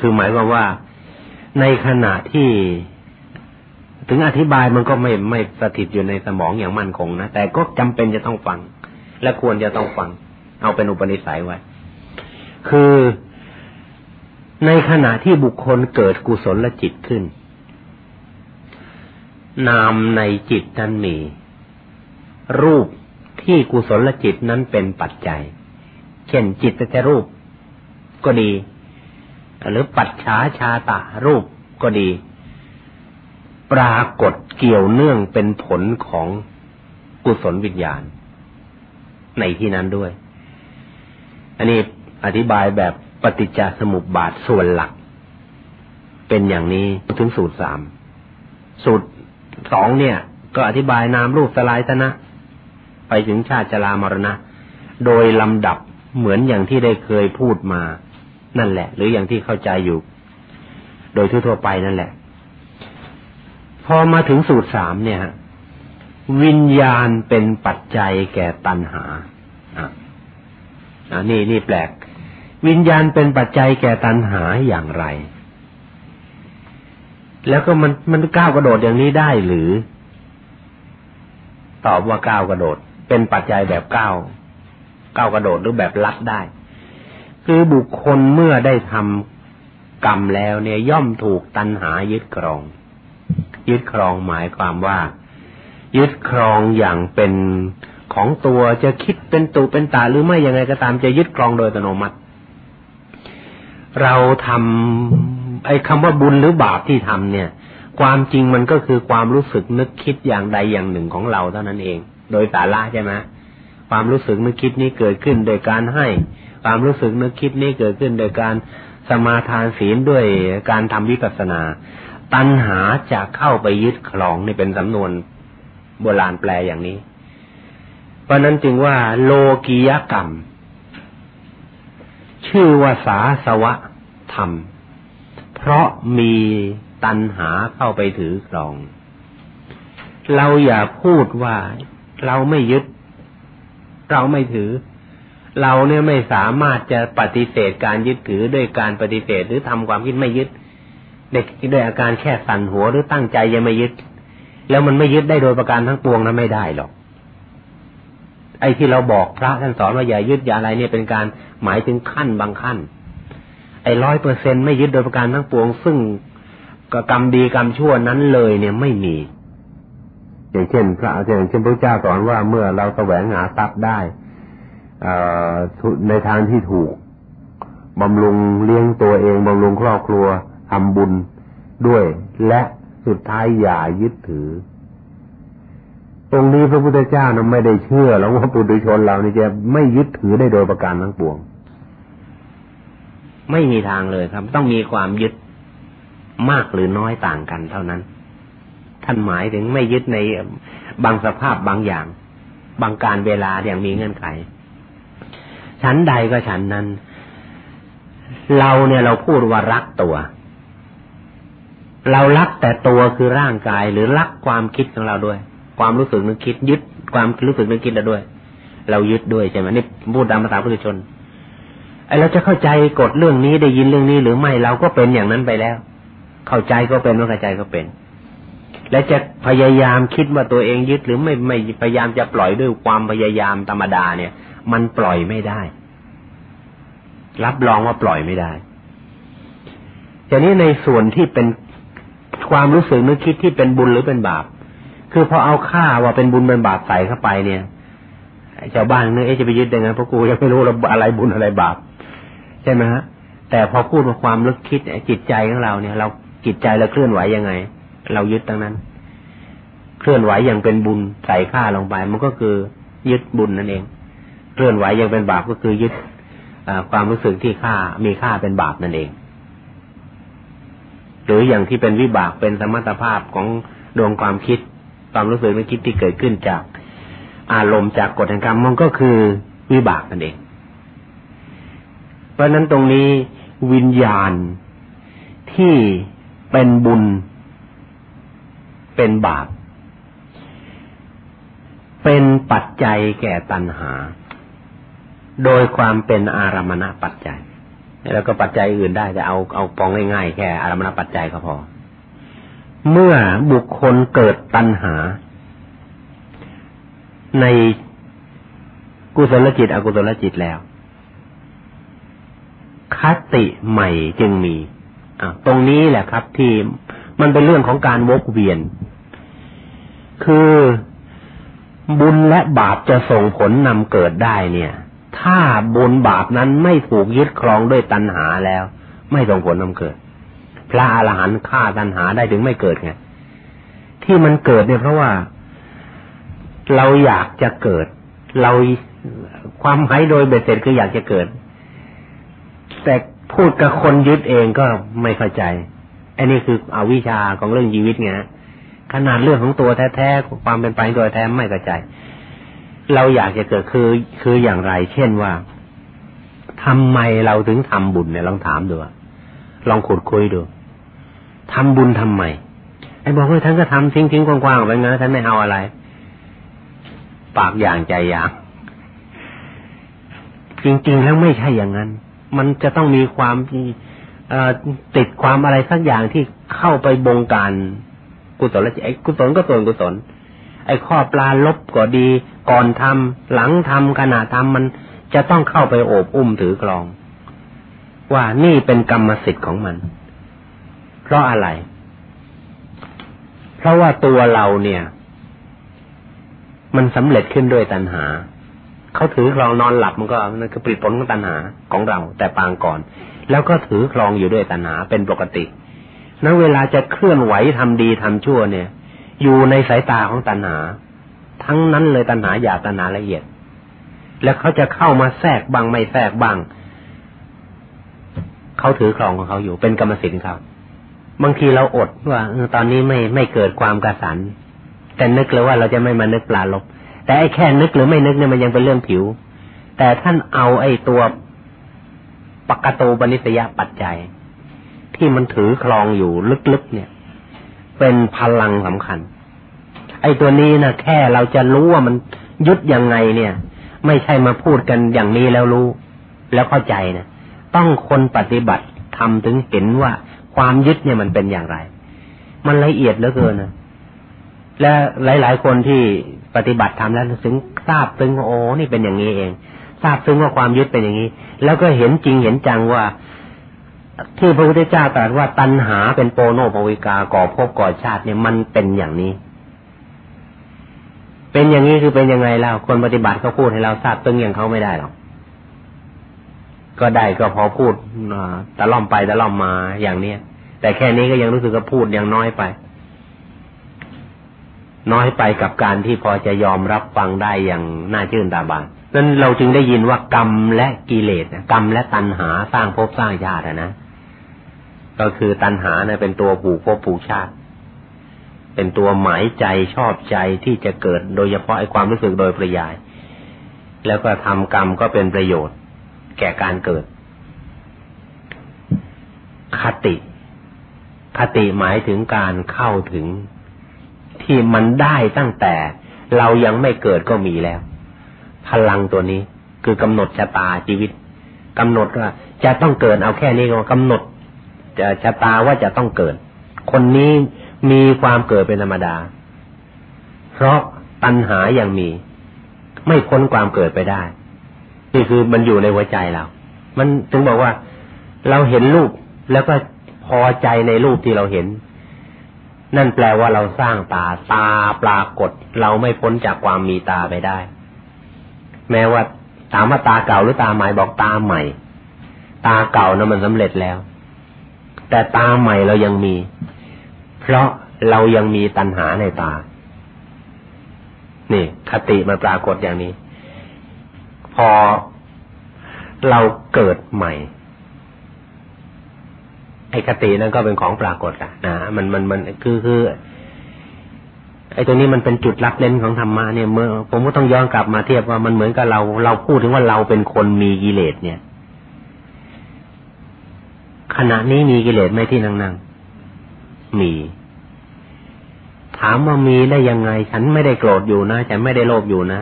คือหมายความว่าในขณะที่ถึงอธิบายมันก็ไม่ไม่สถิตอยู่ในสมองอย่างมั่นคงนะแต่ก็จำเป็นจะต้องฟัง และควรจะต้องฟัง เอาเป็นอุปนิสัยไว้ คือในขณะที่บุคคลเกิดกุศลจิตขึ้น นามในจิตนั้นมี รูปที่กุศลจิตนั้นเป็นปัจจัย เช่นจิตจะรูปก็ดี หรือปัจฉาชาตะรูปก็ดี ปรากฏเกี่ยวเนื่องเป็นผลของกุศลวิญญาณ ในที่นั้นด้วย อันนี้อธิบายแบบปฏิจจสมุปบาทส่วนหลัก เป็นอย่างนี้ถึงสูตรสามสูตรสองเนี่ย ก็อธิบายนามรูปสลายตนะ ไปถึงชาติจรามรณะ โดยลำดับเหมือนอย่างที่ได้เคยพูดมา นั่นแหละ หรืออย่างที่เข้าใจอยู่ โดยทั่วไปนั่นแหละ พอมาถึงสูตรสามเนี่ยวิญญาณเป็นปัจจัยแก่ตัณหา อ่านี่นี่แปลก วิญญาณเป็นปัจจัยแก่ตัณหาอย่างไร แล้วก็มันมันก้าวกระโดดอย่างนี้ได้หรือ ตอบว่าก้าวกระโดด เป็นปัจจัยแบบก้าวก้าวกระโดดหรือแบบลัดได้ คือบุคคลเมื่อได้ทำกรรมแล้วเนี่ยย่อมถูกตัณหายึดครอง ยึดครองหมายความว่า ยึดครองอย่างเป็น ของตัวจะคิดเป็นตูเป็นตาหรือไม่ยังไงก็ตามจะยึดครองโดยอัตโนมัติ เราทำไอ้คำว่าบุญหรือบาปที่ทำเนี่ย ความจริงมันก็คือความรู้สึกนึกคิดอย่างใดอย่างหนึ่งของเราเท่านั้นเอง โดยสาระใช่ไหมความรู้สึกนึกคิดนี้เกิดขึ้นโดยการให้ ความรู้สึกนึกคิดนี้เกิดขึ้นโดยการสมาทานศีลด้วยการทำวิปัสสนา ตัณหาจะเข้าไปยึดครองนี่เป็นสำนวนโบราณแปลอย่างนี้ เพราะนั้นจึงว่า โลกียกรรม ชื่อว่าสาสวะธรรม เพราะมีตัณหาเข้าไปถือครอง เราอย่าพูดว่าเราไม่ยึด เราไม่ถือ เราเนี่ยไม่สามารถจะปฏิเสธการยึดถือด้วยการปฏิเสธหรือทำความคิดไม่ยึด เด็กด้วยอาการแค่สั่นหัวหรือตั้งใจยังไม่ยึด แล้วมันไม่ยึดได้โดยประการทั้งปวงนั้นไม่ได้หรอก ไอ้ที่เราบอกพระท่านสอนว่าอย่ายึดอย่าอะไรเนี่ยเป็นการหมายถึงขั้นบางขั้น ไอ้ร้อยเปอร์เซ็นไม่ยึดโดยประการทั้งปวง ซึ่งกรรมดีกรรมชั่วนั้นเลยเนี่ยไม่มี อย่างเช่น พระอย่างเช่นพระเจ้าสอนว่าเมื่อเราแสวงหาทรัพย์ได้ในทางที่ถูกบำรุงเลี้ยงตัวเองบำรุงครอบครัวทำบุญด้วย และสุดท้ายอย่ายึดถือ ตรงนี้พระพุทธเจ้านะไม่ได้เชื่อแล้วว่าปุถุชนเรานี่จะไม่ยึดถือได้โดยประการทั้งปวง ไม่มีทางเลยครับ ต้องมีความยึดมากหรือน้อยต่างกันเท่านั้น ท่านหมายถึงไม่ยึดในบางสภาพบางอย่าง บางการเวลาอย่างมีเงื่อนไข ชั้นใดก็ชั้นนั้น เราเนี่ยเราพูดว่ารักตัว เรารักแต่ตัวคือร่างกายหรือรักความคิดของเราด้วย ความรู้สึกนึกคิด ยึดความรู้สึกนึกคิดเราด้วย เรายึดด้วยใช่ไหมนี่พูดตามภาษาพุทธชนไอ้เราจะเข้าใจกฎเรื่องนี้ได้ยินเรื่องนี้หรือไม่เราก็เป็นอย่างนั้นไปแล้ว เข้าใจก็เป็นไม่เข้าใจก็เป็น และจะพยายามคิดว่าตัวเองยึดหรือไม่ไม่พยายามจะปล่อยด้วยความพยายามธรรมดาเนี่ย มันปล่อยไม่ได้ รับรองว่าปล่อยไม่ได้ทีนี้ในส่วนที่เป็นความรู้สึกนึกคิดที่เป็นบุญหรือเป็นบาป คือพอเอาค่าว่าเป็นบุญเป็นบาปใส่เข้าไปเนี่ยชาวบ้านนึกเอ๊ะจะไปยึดยังไงเพราะกูยังไม่รู้อะไรบุญอะไรบาปใช่ไหมฮะแต่พอพูดว่าความนึกคิดจิตใจของเราเนี่ย เราจิตใจเราเคลื่อนไหวยังไง เรายึดตั้งนั้น เคลื่อนไหวอย่างเป็นบุญใส่ค่าลงไป มันก็คือยึดบุญนั่นเอง เคลื่อนไหวอย่างเป็นบาปก็คือยึดความรู้สึกที่ค่ามีค่าเป็นบาปนั่นเอง หรืออย่างที่เป็นวิบากเป็นสมรรถภาพของดวงความคิด ความรู้สึกนึกคิดที่เกิดขึ้นจากอารมณ์จากกฎแห่งกรรมมันก็คือวิบากนั่นเอง เพราะนั้นตรงนี้วิญญาณที่เป็นบุญ เป็นบาป เป็นปัจจัยแก่ตัณหา โดยความเป็นอารมณปัจจัย แล้วก็ปัจจัยอื่นได้จะเอาเอาปองง่ายๆแค่อารมณปัจจัยก็พอ เมื่อบุคคลเกิดตัณหา ในกุศลจิต อกุศลจิตแล้ว คติใหม่จึงมีอะตรงนี้แหละครับ ที่มันเป็นเรื่องของการวกเวียน คือบุญและบาปจะส่งผลนำเกิดได้เนี่ย ถ้าบุญบาปนั้นไม่ถูกยึดครองด้วยตัณหาแล้ว ไม่ส่งผลนำเกิด พระอรหันต์ฆ่าตัณหาได้ถึงไม่เกิดไงที่มันเกิดเนี่ยเพราะว่าเราอยากจะเกิด เราความหมายโดยเบ็ดเสร็จคืออยากจะเกิด แต่พูดกับคนยึดเองก็ไม่เข้าใจ อันนี้คืออวิชชาของเรื่องชีวิตไงขนาดเรื่องของตัวแท้ๆความเป็นไปตัวแท้ไม่เข้าใจ เราอยากจะเกิดคือคืออย่างไร เช่นว่าทำไมเราถึงทำบุญเนี่ยลองถามดูลองขุดคุยดู ทำบุญทำไมไอ้บอกว่าท่านก็ทำทิ้งทิ้งกว้างๆไปงั้นท่านไม่เอาอะไร ปากอย่างใจอย่าง จริง ๆ แล้วไม่ใช่อย่างนั้น มันจะต้องมีความติดความอะไรสักอย่างที่เข้าไปบงการกุศลและไอ้กุศลก็ส่วนกุศล ไอ้ข้อปลาลบก็ดี ก่อนทำหลังทำขณะทำมันจะต้องเข้าไปโอบอุ้มถือกลอง ว่านี่เป็นกรรมสิทธิ์ของมัน เพราะอะไร เพราะว่าตัวเราเนี่ย มันสำเร็จขึ้นด้วยตัณหา เขาถือครองนอนหลับมันก็นั่นคือผลผลของตัณหาของเรา แต่ปางก่อน แล้วก็ถือครองอยู่ด้วยตัณหาเป็นปกตินั้นเวลาจะเคลื่อนไหวทำดีทำชั่วเนี่ย อยู่ในสายตาของตัณหา ทั้งนั้นเลยตัณหาอยากตัณหาละเอียด แล้วเขาจะเข้ามาแทรกบ้างไม่แทรกบ้างเขาถือครองของเขาอยู่เป็นกรรมสิทธิ์เขา บางทีเราอดว่าตอนนี้ไม่ไม่เกิดความกระสัน แต่นึกเลยว่าเราจะไม่มานึกปลาลบแต่ไอ้แค่นึกหรือไม่นึกเนี่ยมันยังเป็นเรื่องผิว แต่ท่านเอาไอ้ตัวปกตูบนิสยปัจจัย ที่มันถือครองอยู่ลึกๆเนี่ย เป็นพลังสำคัญ ไอ้ตัวนี้นะแค่เราจะรู้ว่ามันยึดยังไงเนี่ย ไม่ใช่มาพูดกันอย่างนี้แล้วรู้ แล้วเข้าใจนะต้องคนปฏิบัติทำถึงเห็นว่า ความยึดเนี่ยมันเป็นอย่างไร มันละเอียดเหลือเกินนะและหลาย ๆ คนที่ปฏิบัติทำแล้วถึงทราบซึ้งโอ้นี่เป็นอย่างนี้เอง ทราบซึ้งว่าความยึดเป็นอย่างนี้ แล้วก็เห็นจริงเห็นจังว่า ที่พระพุทธเจ้าตรัสว่าตัณหาเป็นโปโนปวิกาก่อภพก่อชาติเนี่ยมันเป็นอย่างนี้ เป็นอย่างนี้คือเป็นยังไงแล้วคนปฏิบัติเขาพูดให้เราทราบซึ้งอย่างเขาไม่ได้หรอก ก็ได้ก็พอพูดตะล่อมไปตะล่อมมาอย่างเนี้ยแต่แค่นี้ก็ยังรู้สึกว่าพูดยังน้อยไป น้อยไปกับการที่พอจะยอมรับฟังได้อย่างน่าชื่นตาบานนั้นเราจึงได้ยินว่ากรรมและกิเลสกรรมและตัณหาสร้างภพสร้างชาตินะก็คือตัณหาเนี่ยเป็นตัวผูกภพผูกชาติ เป็นตัวหมายใจชอบใจที่จะเกิดโดยเฉพาะไอ้ความรู้สึกโดยประยาย แล้วก็ทำกรรมก็เป็นประโยชน์ แก่การเกิด คติ คติหมายถึงการเข้าถึงที่มันได้ตั้งแต่เรายังไม่เกิดก็มีแล้ว พลังตัวนี้คือกำหนดชะตาชีวิตกำหนดว่าจะต้องเกิดเอาแค่นี้ก็กำหนดจะชะตาว่าจะต้องเกิด คนนี้มีความเกิดเป็นธรรมดา เพราะตัณหายังมี ไม่พ้นความเกิดไปได้ นี่คือมันอยู่ในหัวใจเรา มันถึงบอกว่าเราเห็นรูปแล้วก็พอใจในรูปที่เราเห็น นั่นแปลว่าเราสร้างตาตาปรากฏ เราไม่พ้นจากความมีตาไปได้ แม้ว่าถามว่าตาเก่าหรือตาใหม่บอกตาใหม่ ตาเก่านะมันสำเร็จแล้ว แต่ตาใหม่เรายังมี เพราะเรายังมีตัณหาในตา นี่ คติมันปรากฏอย่างนี้ พอเราเกิดใหม่ ไอ้คตินั้นก็เป็นของปรากฏอะนะมันมันมันคือคือไอ้ตัวนี้มันเป็นจุดรับเล่นของธรรมะเนี่ยเมื่อผมก็ต้องย้อนกลับมาเทียบว่ามันเหมือนกับเราเราพูดถึงว่าเราเป็นคนมีกิเลสเนี่ย ขณะนี้มีกิเลสไหมที่นั่งนั่งมี ถามว่ามีได้ยังไง ฉันไม่ได้โกรธอยู่นะฉันไม่ได้โลภอยู่นะ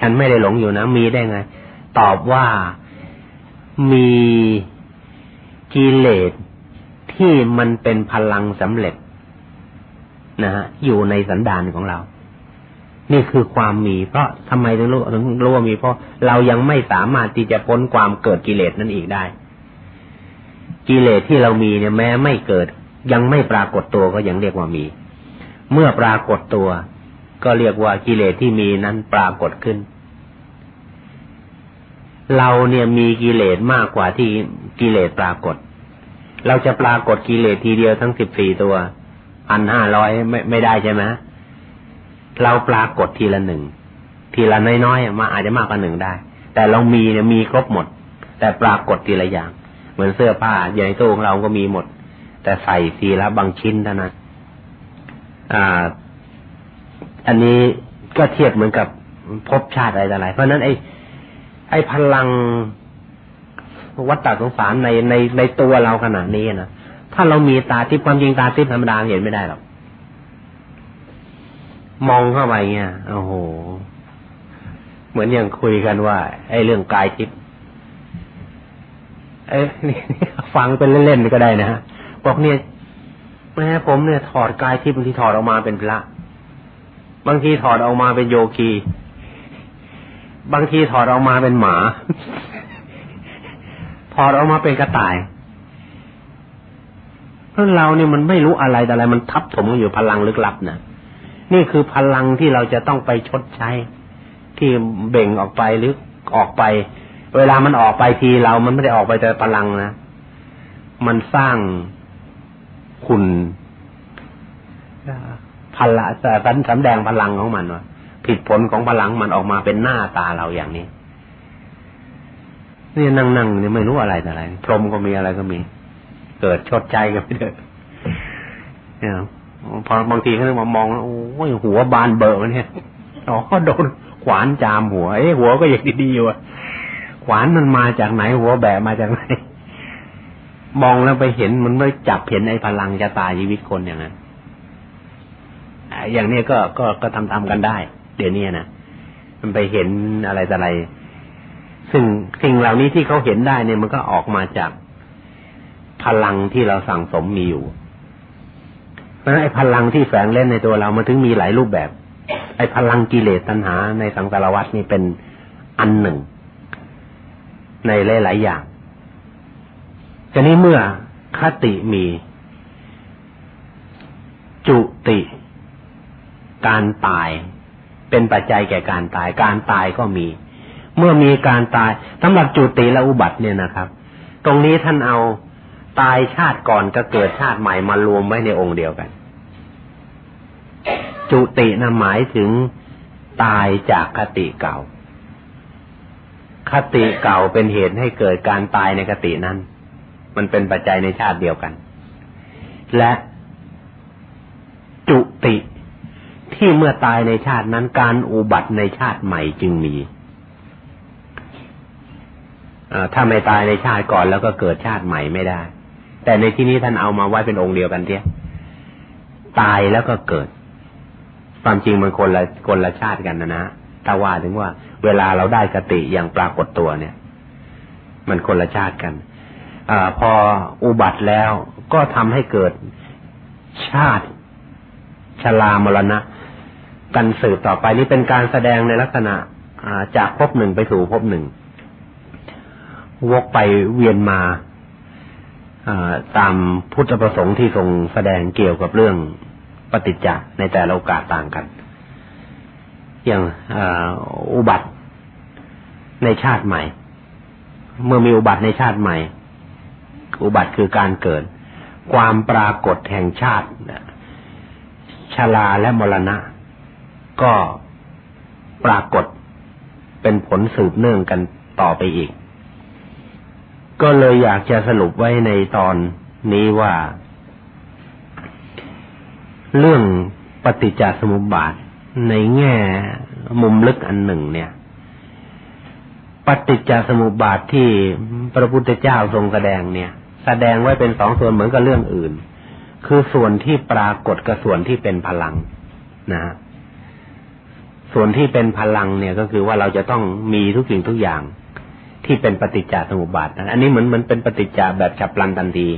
ฉันไม่ได้หลงอยู่นะ มีได้ไง ตอบว่ามีกิเลสที่มันเป็นพลังสำเร็จนะฮะอยู่ในสันดานของเรา นี่คือความมี เพราะทำไมถึงรู้ถึงรู้ว่ามีเพราะเรายังไม่สามารถที่จะพ้นความเกิดกิเลสนั้นอีกได้ กิเลสที่เรามีเนี่ยแม้ไม่เกิด ยังไม่ปรากฏตัวก็ยังเรียกว่ามี เมื่อปรากฏตัว ก็เรียกว่ากิเลสที่มีนั้นปรากฏขึ้น เราเนี่ยมีกิเลสมากกว่าที่กิเลสปรากฏ เราจะปรากฏกิเลสทีเดียวทั้งสิบสี่ตัวพันห้าร้อยไม่ไม่ได้ใช่ไหมเราปรากฏทีละหนึ่งทีละน้อยๆมาอาจจะมากกว่าหนึ่งได้ แต่เรามีเนี่ยมีครบหมด แต่ปรากฏทีละอย่าง เหมือนเสื้อผ้าอย่างในตู้ของเราก็มีหมด แต่ใส่ทีละบางชิ้นเท่านั้นอ่า อันนี้ก็เทียบเหมือนกับภพชาติอะไรต่ออะไรเพราะนั้นไอ้ไอ้พลังวัฏฏะสงสารในในในตัวเราขนาดนี้นะถ้าเรามีตาทิพย์ความจริงตาทิพย์ธรรมดาเห็นไม่ได้หรอกมองเข้าไปเงี้ยโอ้โห เหมือนอย่างคุยกันว่า ไอ้เรื่องกายทิพย์เอ้นี่ฟังเป็นเล่นๆก็ได้นะฮะบอกเนี่ยแม่ผมเนี่ยถอดกายทิพย์ที่ถอดออกมาเป็นพระ บางทีถอดออกมาเป็นโยคี บางทีถอดออกมาเป็นหมา ถอดออกมาเป็นกระต่ายเพราะเราเนี่ยมันไม่รู้อะไรแต่อะไร มันทับถมอยู่พลังลึกลับนะนี่คือพลังที่เราจะต้องไปชดใช้ ที่เบ่งออกไปหรือออกไป เวลามันออกไปทีเรามันไม่ได้ออกไปแต่พลังนะมันสร้างคุณ พลังสันสำแดงพลังของมันว่าผิดผลของพลังมันออกมาเป็นหน้าตาเราอย่างนี้นี่นั่งนั่งนี่ไม่รู้อะไรแต่อะไร พรมก็มีอะไรก็มี เกิดชดใจกันไปเถอเนี่ยพอบางทีเขามามองโอ้ยหัวบานเบิกเนี่ยอ๋อโดนขวานจามหัวเอ้หัวก็ยังดีๆอยู่ขวานมันมาจากไหน หัวแบะมาจากไหนมองแล้วไปเห็นมันไม่จับเห็นไอ้พลังจะตายชีวิตคนอย่างนั้น อย่างนี้ก็ก็ก็ทำทำกันได้ เดี๋ยวนี้นะมันไปเห็นอะไรแต่อะไร ซึ่งสิ่งเหล่านี้ที่เขาเห็นได้เนี่ยมันก็ออกมาจากพลังที่เราสั่งสมมีอยู่ เพราะฉะนั้นไอ้พลังที่แฝงเล่นในตัวเรามันถึงมีหลายรูปแบบ ไอ้พลังกิเลสตัณหาในสังสารวัฏนี่เป็นอันหนึ่ง ในหลายๆอย่างทีนี้เมื่อคติมี จุติ การตาย เป็นปัจจัยแก่การตาย การตายก็มี เมื่อมีการตายสำหรับจุติและอุบัติเนี่ยนะครับ ตรงนี้ท่านเอาตายชาติก่อนก็เกิดชาติใหม่มารวมไว้ในองค์เดียวกัน จุตินะหมายถึงตายจากคติเก่า คติเก่าเป็นเหตุให้เกิดการตายในคตินั้น มันเป็นปัจจัยในชาติเดียวกัน และจุติ ที่เมื่อตายในชาตินั้นการอุบัติในชาติใหม่จึงมีถ้าไม่ตายในชาติก่อนแล้วก็เกิดชาติใหม่ไม่ได้ แต่ในที่นี้ท่านเอามาไว้เป็นองค์เดียวกันเทียตายแล้วก็เกิด ความจริงมันคนละคนละชาติกันนะนะถ้าว่าถึงว่า เวลาเราได้กติอย่างปรากฏตัวเนี่ย มันคนละชาติกันอพออุบัติแล้วก็ทำให้เกิดชาติชรามรณะ กันสืบต่อไปนี่เป็นการแสดงในลักษณะจากภพหนึ่งไปสู่ภพหนึ่ง วกไปเวียนมาตามพุทธประสงค์ที่ทรงแสดงเกี่ยวกับเรื่องปฏิจจ์ในแต่ละโอกาสต่างกัน อย่างอุบัติในชาติใหม่ เมื่อมีอุบัติในชาติใหม่ อุบัติคือการเกิด ความปรากฏแห่งชาติชาลาและมรณะ ก็ปรากฏเป็นผลสืบเนื่องกันต่อไปอีก ก็เลยอยากจะสรุปไว้ในตอนนี้ว่า เรื่องปฏิจจสมุปบาทในแง่มุมลึกอันหนึ่งเนี่ย ปฏิจจสมุปบาทที่พระพุทธเจ้าทรงแสดงเนี่ย แสดงไว้เป็นสองส่วนเหมือนกับเรื่องอื่น คือส่วนที่ปรากฏกับส่วนที่เป็นพลังนะฮะ ส่วนที่เป็นพลังเนี่ยก็คือว่าเราจะต้องมีทุกสิ่งทุกอย่างที่เป็นปฏิจจสมุปบาทอันนี้เหมือนมันเป็นปฏิจจาแบบฉับพลันทันที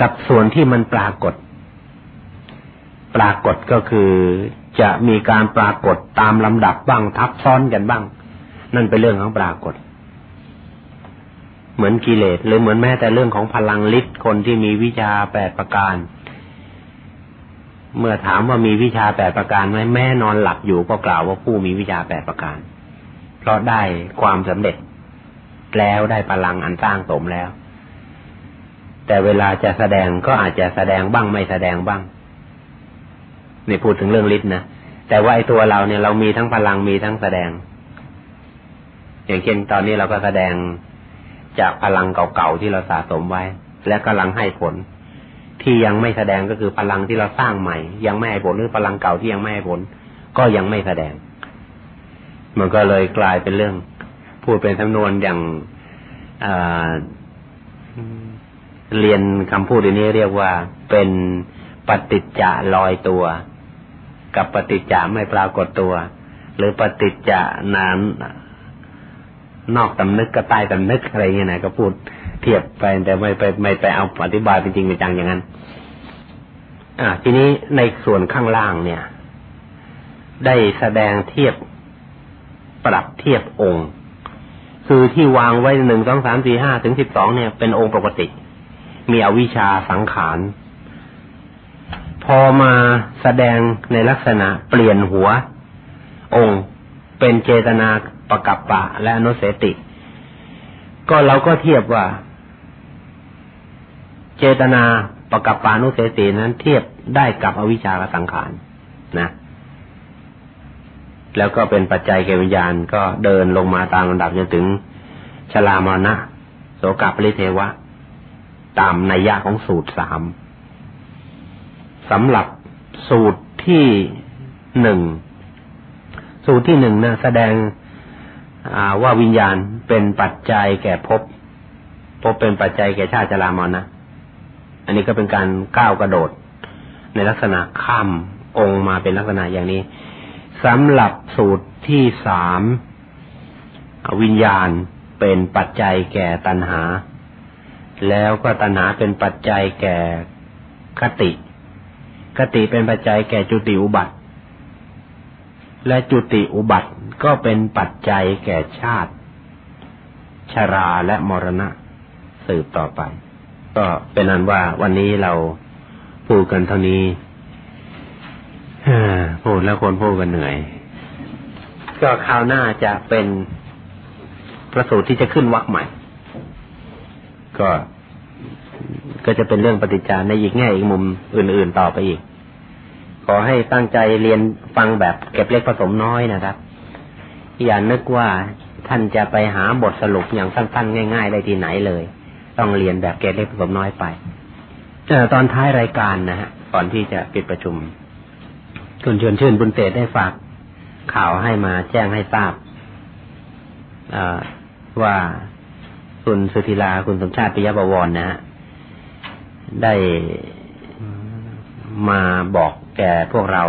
กับส่วนที่มันปรากฏ ปรากฏก็คือจะมีการปรากฏตามลำดับบ้างทับซ้อนกันบ้าง นั่นเป็นเรื่องของปรากฏ เหมือนกิเลสหรือเหมือนแม้แต่เรื่องของพลังฤทธิ์คนที่มีวิชาแปดประการ เมื่อถามว่ามีวิชาแปดประการไหมแม่นอนหลับอยู่ก็กล่าวว่าผู้มีวิชาแปดประการ เพราะได้ความสำเร็จแล้วได้พลังอันสร้างสมแล้ว แต่เวลาจะแสดงก็อาจจะแสดงบ้างไม่แสดงบ้างในพูดถึงเรื่องฤทธิ์นะแต่ว่าไอ้ตัวเราเนี่ยเรามีทั้งพลังมีทั้งแสดง อย่างเช่นตอนนี้เราก็แสดงจากพลังเก่าๆที่เราสะสมไว้ และกำลังให้ผล ที่ยังไม่แสดงก็คือพลังที่เราสร้างใหม่ ยังไม่ให้ผลหรือพลังเก่าที่ยังไม่ให้ผล ก็ยังไม่แสดง มันก็เลยกลายเป็นเรื่อง พูดเป็นจำนวนอย่างเรียนคำพูดอันนี้เรียกว่าเป็นปฏิจจะลอยตัว กับปฏิจจะไม่ปรากฏตัว หรือปฏิจจะนานนอกตำนึกกับใต้ตำนึกอะไรเงี้ยนะก็พูด ทียบไปแต่ไม่ไปไม่ไปเอาอธิบายเป็นจริงเป็นจังอย่างนั้น อ่า ทีนี้ในส่วนข้างล่างเนี่ย ได้แสดงเทียบปรับเทียบองค์ คือที่วางไว้หนึ่งสองสามสี่ห้าถึงสิบสองเนี่ย เป็นองค์ปกติ มีอวิชชาสังขาร พอมาแสดงในลักษณะเปลี่ยนหัว องค์เป็นเจตนาปกับปะและอนุเสติ ก็เราก็เทียบว่า เจตนาประกับปานุเสสีนั้นเทียบได้กับอวิชชาสังขารนะ แล้วก็เป็นปัจจัยแก่วิญญาณก็เดินลงมาตามลำดับจนถึงชลามรณะโสกปริเทวะ ตามนัยยะของสูตรสามสำหรับสูตรที่หนึ่งสูตรที่หนึ่งนะแสดงว่าวิญญาณเป็นปัจจัยแก่ภพภพเป็นปัจจัยแก่ชาติจรามรนะ อันนี้ก็เป็นการก้าวกระโดด ในลักษณะข้ามองค์มาเป็นลักษณะอย่างนี้สำหรับสูตรที่สามวิญญาณเป็นปัจจัยแก่ตัณหา แล้วก็ตัณหาเป็นปัจจัยแก่คติ คติเป็นปัจจัยแก่จุติอุบัติ และจุติอุบัติก็เป็นปัจจัยแก่ชาติ ชราและมรณะสืบต่อไป ก็เป็นนั้นว่าวันนี้เราพูดกันเท่านี้พูดแล้วคนพูดกันเหนื่อย ก็คราวหน้าจะเป็นพระสูตรที่จะขึ้นวรรคใหม่ ก็ก็จะเป็นเรื่องปฏิจจารในอีกแง่อีกมุมอื่น ๆต่อไปอีก ขอให้ตั้งใจเรียนฟังแบบเก็บเล็กผสมน้อยนะครับ อย่านึกว่าท่านจะไปหาบทสรุปอย่างสั้นๆ ง่าย ๆ ได้ที่ไหนเลย ต้องเรียนแบบเก็บเล็กผสมน้อยไปเออตอนท้ายรายการนะฮะก่อนที่จะปิดประชุม คุณชวนชื่นบุญเตได้ฝากข่าวให้มาแจ้งให้ทราบว่าคุณสุธิลาคุณสมชาติปิยบวรนะฮะได้มาบอกแก่พวกเรา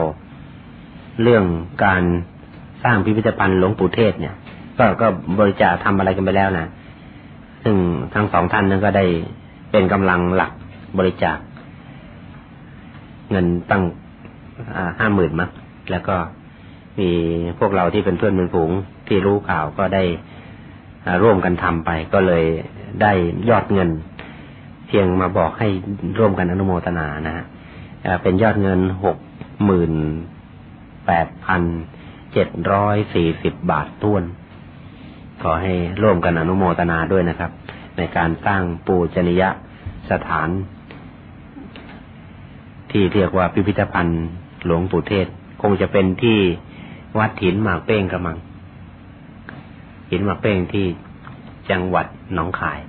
เรื่องการสร้างพิพิธภัณฑ์หลวงปู่เทศเนี่ย ก็ก็บริจาคทำอะไรกันไปแล้วนะ ซึ่งทั้งสองท่านนั้นก็ได้เป็นกำลังหลักบริจาค เงินตั้งห้าหมื่นมั้งแล้วก็มีพวกเราที่เป็นเพื่อนเป็นฝูงที่รู้ข่าวก็ได้ร่วมกันทำไป ก็เลยได้ยอดเงิน เพียงมาบอกให้ร่วมกันอนุโมทนานะฮะเป็นยอดเงินหกหมื่นแปดพันเจ็ดร้อยสี่สิบบาทท้วน ขอให้ร่วมกันอนุโมทนาด้วยนะครับ ในการสร้างปูชนียสถาน ที่เรียกว่าพิพิธภัณฑ์หลวงปู่เทศ คงจะเป็นที่วัดหินหมากเป้งกระมังหินหมากเป้งที่จังหวัดหนองคาย